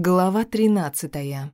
Глава тринадцатая.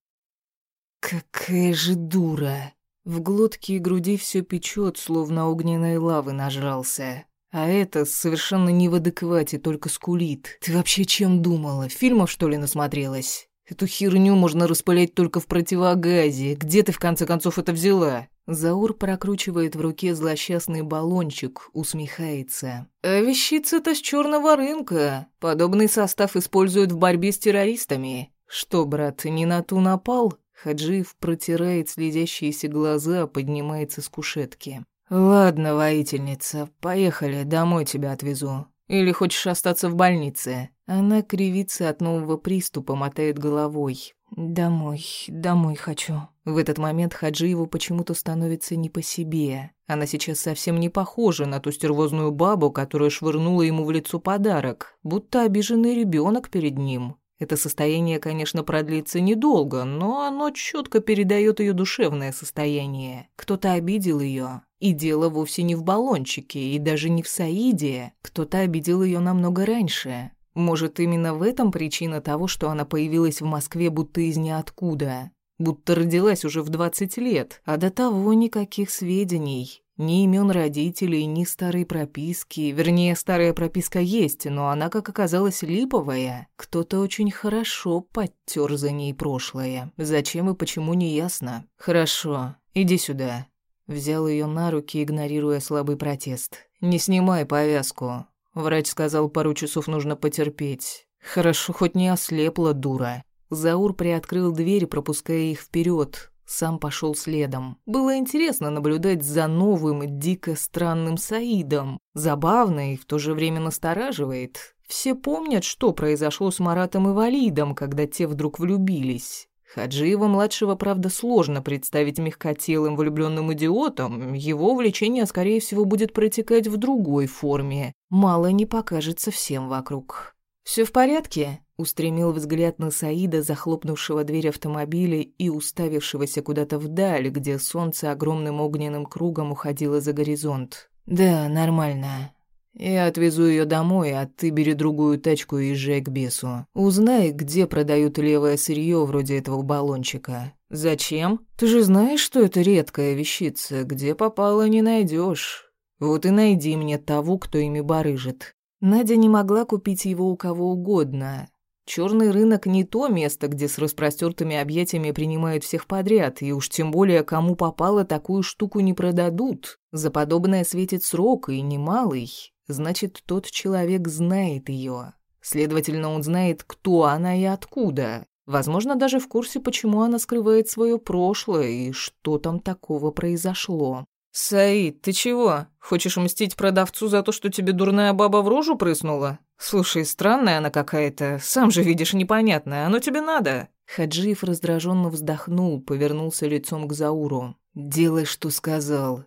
Какая же дура. В глотке и груди все печет, словно огненной лавы нажрался. А это совершенно не в адеквате, только скулит. Ты вообще чем думала? Фильмов, что ли, насмотрелась? Эту херню можно распылять только в противогазе. Где ты, в конце концов, это взяла? Заур прокручивает в руке злосчастный баллончик, усмехается. «А вещица-то с черного рынка. Подобный состав используют в борьбе с террористами. Что, брат, не на ту напал?» Хаджиев протирает слезящиеся глаза, поднимается с кушетки. «Ладно, воительница, поехали, домой тебя отвезу. Или хочешь остаться в больнице?» Она кривится от нового приступа, мотает головой. «Домой, домой хочу». В этот момент Хаджиеву почему-то становится не по себе. Она сейчас совсем не похожа на ту стервозную бабу, которая швырнула ему в лицо подарок, будто обиженный ребенок перед ним. Это состояние, конечно, продлится недолго, но оно четко передает ее душевное состояние. Кто-то обидел ее, и дело вовсе не в баллончике, и даже не в Саиде. Кто-то обидел ее намного раньше. Может, именно в этом причина того, что она появилась в Москве будто из ниоткуда, будто родилась уже в 20 лет, а до того никаких сведений, ни имен родителей, ни старой прописки. Вернее, старая прописка есть, но она, как оказалось, липовая. Кто-то очень хорошо подтер за ней прошлое. Зачем и почему, не ясно. «Хорошо, иди сюда». Взял ее на руки, игнорируя слабый протест. «Не снимай повязку. Врач сказал, пару часов нужно потерпеть. Хорошо, хоть не ослепла дура. Заур приоткрыл дверь, пропуская их вперед. Сам пошел следом. Было интересно наблюдать за новым, дико странным Саидом. Забавно и в то же время настораживает. Все помнят, что произошло с Маратом и Валидом, когда те вдруг влюбились. Хаджиева-младшего, правда, сложно представить мягкотелым влюбленным идиотом, его увлечение, скорее всего, будет протекать в другой форме. Мало не покажется всем вокруг. Все в порядке?» — устремил взгляд на Саида, захлопнувшего дверь автомобиля и уставившегося куда-то вдаль, где солнце огромным огненным кругом уходило за горизонт. «Да, нормально. Я отвезу ее домой, а ты бери другую тачку и езжай к бесу. Узнай, где продают левое сырье вроде этого баллончика. Зачем? Ты же знаешь, что это редкая вещица, где попало не найдешь. Вот и найди мне того, кто ими барыжит. Надя не могла купить его у кого угодно. Черный рынок не то место, где с распростертыми объятиями принимают всех подряд, и уж тем более кому попало такую штуку не продадут. За подобное светит срок, и немалый. Значит, тот человек знает ее. Следовательно, он знает, кто она и откуда. Возможно, даже в курсе, почему она скрывает свое прошлое и что там такого произошло. «Саид, ты чего? Хочешь мстить продавцу за то, что тебе дурная баба в рожу прыснула? Слушай, странная она какая-то, сам же видишь, непонятная, оно тебе надо?» Хаджиев раздраженно вздохнул, повернулся лицом к Зауру. «Делай, что сказал.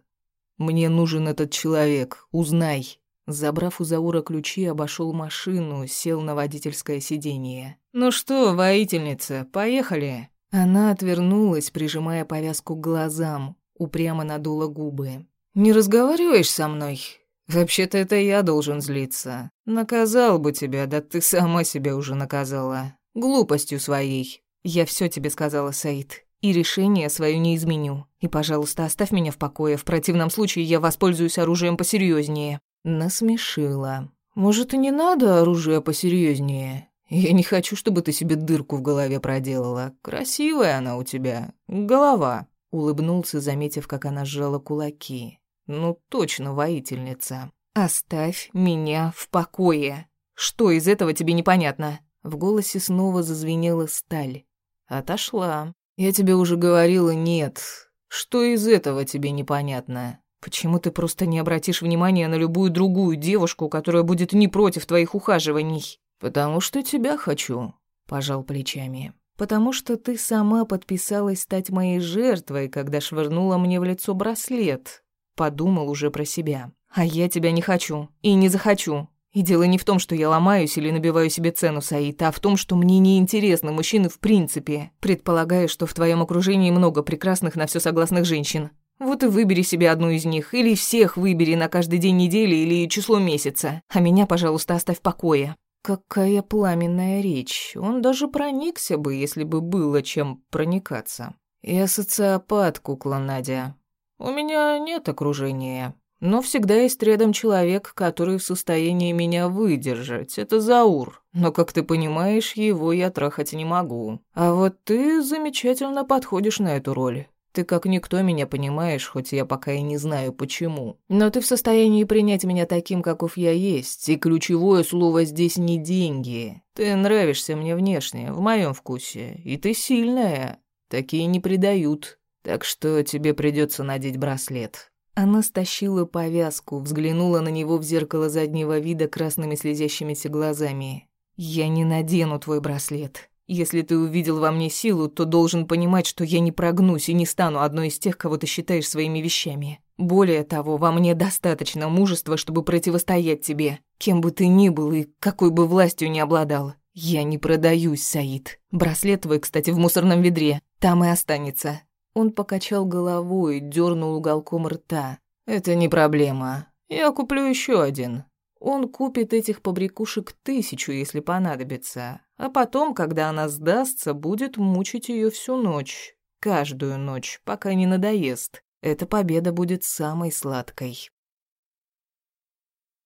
Мне нужен этот человек, узнай». Забрав у Заура ключи, обошел машину, сел на водительское сиденье. «Ну что, воительница, поехали?» Она отвернулась, прижимая повязку к глазам, упрямо надула губы. «Не разговариваешь со мной? Вообще-то это я должен злиться. Наказал бы тебя, да ты сама себя уже наказала. Глупостью своей». «Я все тебе сказала, Саид, и решение свое не изменю. И, пожалуйста, оставь меня в покое, в противном случае я воспользуюсь оружием посерьезнее. Насмешила. «Может, и не надо оружие посерьезнее? Я не хочу, чтобы ты себе дырку в голове проделала. Красивая она у тебя. Голова». Улыбнулся, заметив, как она сжала кулаки. «Ну, точно воительница». «Оставь меня в покое. Что из этого тебе непонятно?» В голосе снова зазвенела сталь. «Отошла. Я тебе уже говорила, нет. Что из этого тебе непонятно?» Почему ты просто не обратишь внимания на любую другую девушку, которая будет не против твоих ухаживаний? Потому что тебя хочу, пожал плечами. Потому что ты сама подписалась стать моей жертвой, когда швырнула мне в лицо браслет. Подумал уже про себя. А я тебя не хочу и не захочу. И дело не в том, что я ломаюсь или набиваю себе цену, Саид, а в том, что мне не интересны мужчины в принципе. Предполагаю, что в твоем окружении много прекрасных на все согласных женщин. Вот и выбери себе одну из них, или всех выбери на каждый день недели или число месяца. А меня, пожалуйста, оставь в покое. Какая пламенная речь. Он даже проникся бы, если бы было чем проникаться. Я социопат, кукла Надя. У меня нет окружения. Но всегда есть рядом человек, который в состоянии меня выдержать. Это Заур. Но, как ты понимаешь, его я трахать не могу. А вот ты замечательно подходишь на эту роль. Ты как никто меня понимаешь, хоть я пока и не знаю почему. Но ты в состоянии принять меня таким, каков я есть. И ключевое слово здесь не деньги. Ты нравишься мне внешне, в моем вкусе. И ты сильная. Такие не предают. Так что тебе придется надеть браслет. Она стащила повязку, взглянула на него в зеркало заднего вида красными слезящимися глазами. «Я не надену твой браслет. Если ты увидел во мне силу, то должен понимать, что я не прогнусь и не стану одной из тех, кого ты считаешь своими вещами. Более того, во мне достаточно мужества, чтобы противостоять тебе, кем бы ты ни был и какой бы властью ни обладал. Я не продаюсь, Саид. Браслет твой, кстати, в мусорном ведре. Там и останется. Он покачал головой, дернул уголком рта. «Это не проблема. Я куплю еще один. Он купит этих побрякушек тысячу, если понадобится. А потом, когда она сдастся, будет мучить ее всю ночь. Каждую ночь, пока не надоест. Эта победа будет самой сладкой».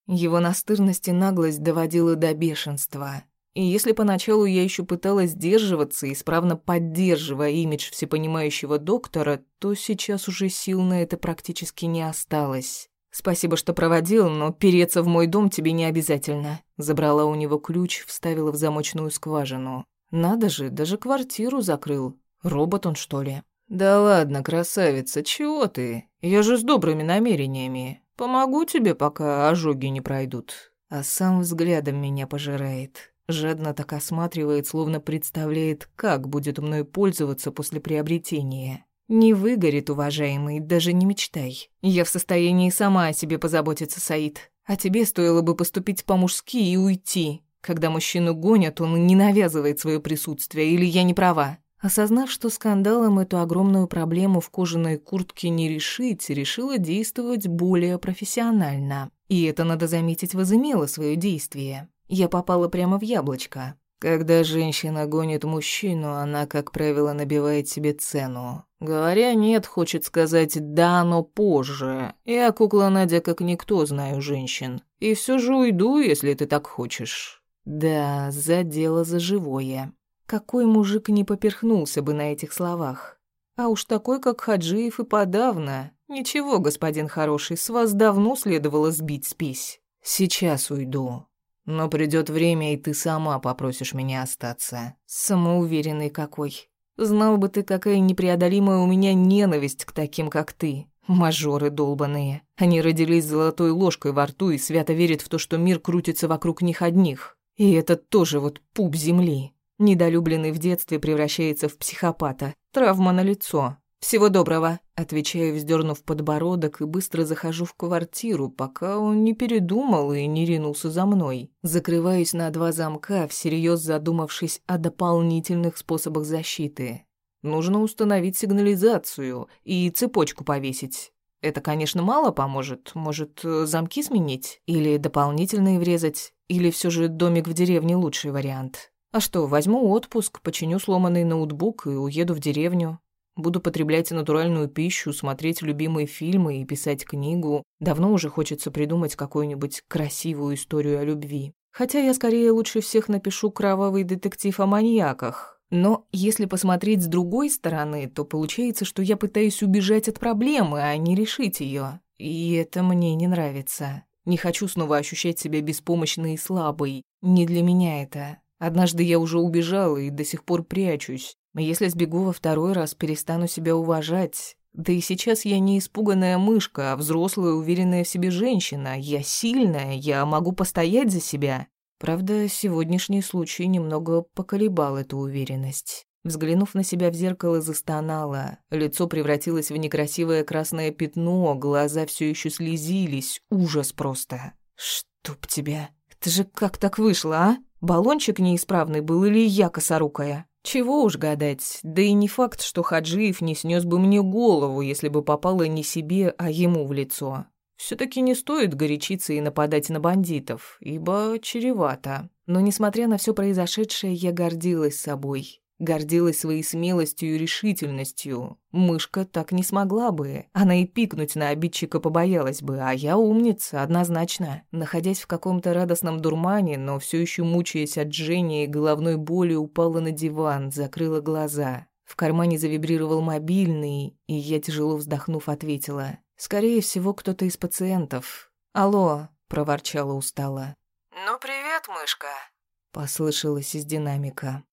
Его настырность и наглость доводила до бешенства. И если поначалу я еще пыталась сдерживаться, исправно поддерживая имидж всепонимающего доктора, то сейчас уже сил на это практически не осталось. «Спасибо, что проводил, но переться в мой дом тебе не обязательно». Забрала у него ключ, вставила в замочную скважину. «Надо же, даже квартиру закрыл. Робот он, что ли?» «Да ладно, красавица, чего ты? Я же с добрыми намерениями. Помогу тебе, пока ожоги не пройдут». А сам взглядом меня пожирает. Жадно так осматривает, словно представляет, как будет мной пользоваться после приобретения. Не выгорит, уважаемый, даже не мечтай. Я в состоянии сама о себе позаботиться, Саид. А тебе стоило бы поступить по-мужски и уйти. Когда мужчину гонят, он не навязывает свое присутствие, или я не права. Осознав, что скандалом эту огромную проблему в кожаной куртке не решить, решила действовать более профессионально. И это, надо заметить, возымело свое действие. Я попала прямо в яблочко. Когда женщина гонит мужчину, она, как правило, набивает себе цену. Говоря «нет», хочет сказать «да, но позже». Я, кукла Надя, как никто знаю женщин. И все же уйду, если ты так хочешь. Да, за дело за живое. Какой мужик не поперхнулся бы на этих словах? А уж такой, как Хаджиев, и подавно. Ничего, господин хороший, с вас давно следовало сбить спесь. Сейчас уйду. Но придет время, и ты сама попросишь меня остаться. Самоуверенный какой. Знал бы ты, какая непреодолимая у меня ненависть к таким, как ты. Мажоры долбаные. Они родились с золотой ложкой во рту и свято верят в то, что мир крутится вокруг них одних. И это тоже вот пуп земли. Недолюбленный в детстве превращается в психопата. Травма на лицо. «Всего доброго», — отвечаю, вздернув подбородок, и быстро захожу в квартиру, пока он не передумал и не ринулся за мной. Закрываюсь на два замка, всерьез задумавшись о дополнительных способах защиты. Нужно установить сигнализацию и цепочку повесить. Это, конечно, мало поможет. Может, замки сменить? Или дополнительные врезать? Или все же домик в деревне лучший вариант? А что, возьму отпуск, починю сломанный ноутбук и уеду в деревню. Буду потреблять натуральную пищу, смотреть любимые фильмы и писать книгу. Давно уже хочется придумать какую-нибудь красивую историю о любви. Хотя я скорее лучше всех напишу кровавый детектив о маньяках. Но если посмотреть с другой стороны, то получается, что я пытаюсь убежать от проблемы, а не решить ее. И это мне не нравится. Не хочу снова ощущать себя беспомощной и слабой. Не для меня это. Однажды я уже убежала и до сих пор прячусь. Если сбегу во второй раз, перестану себя уважать. Да и сейчас я не испуганная мышка, а взрослая, уверенная в себе женщина. Я сильная, я могу постоять за себя. Правда, сегодняшний случай немного поколебал эту уверенность. Взглянув на себя в зеркало, застонала. Лицо превратилось в некрасивое красное пятно, глаза все еще слезились. Ужас просто. «Чтоб тебя! Это же как так вышло, а? Баллончик неисправный был или я косорукая?» Чего уж гадать, да и не факт, что Хаджиев не снес бы мне голову, если бы попало не себе, а ему в лицо. все таки не стоит горячиться и нападать на бандитов, ибо чревато. Но, несмотря на все произошедшее, я гордилась собой. Гордилась своей смелостью и решительностью. Мышка так не смогла бы. Она и пикнуть на обидчика побоялась бы, а я умница, однозначно. Находясь в каком-то радостном дурмане, но все еще мучаясь от жжения и головной боли, упала на диван, закрыла глаза. В кармане завибрировал мобильный, и я, тяжело вздохнув, ответила. «Скорее всего, кто-то из пациентов». «Алло», — проворчала устало. «Ну, привет, мышка», — послышалось из динамика.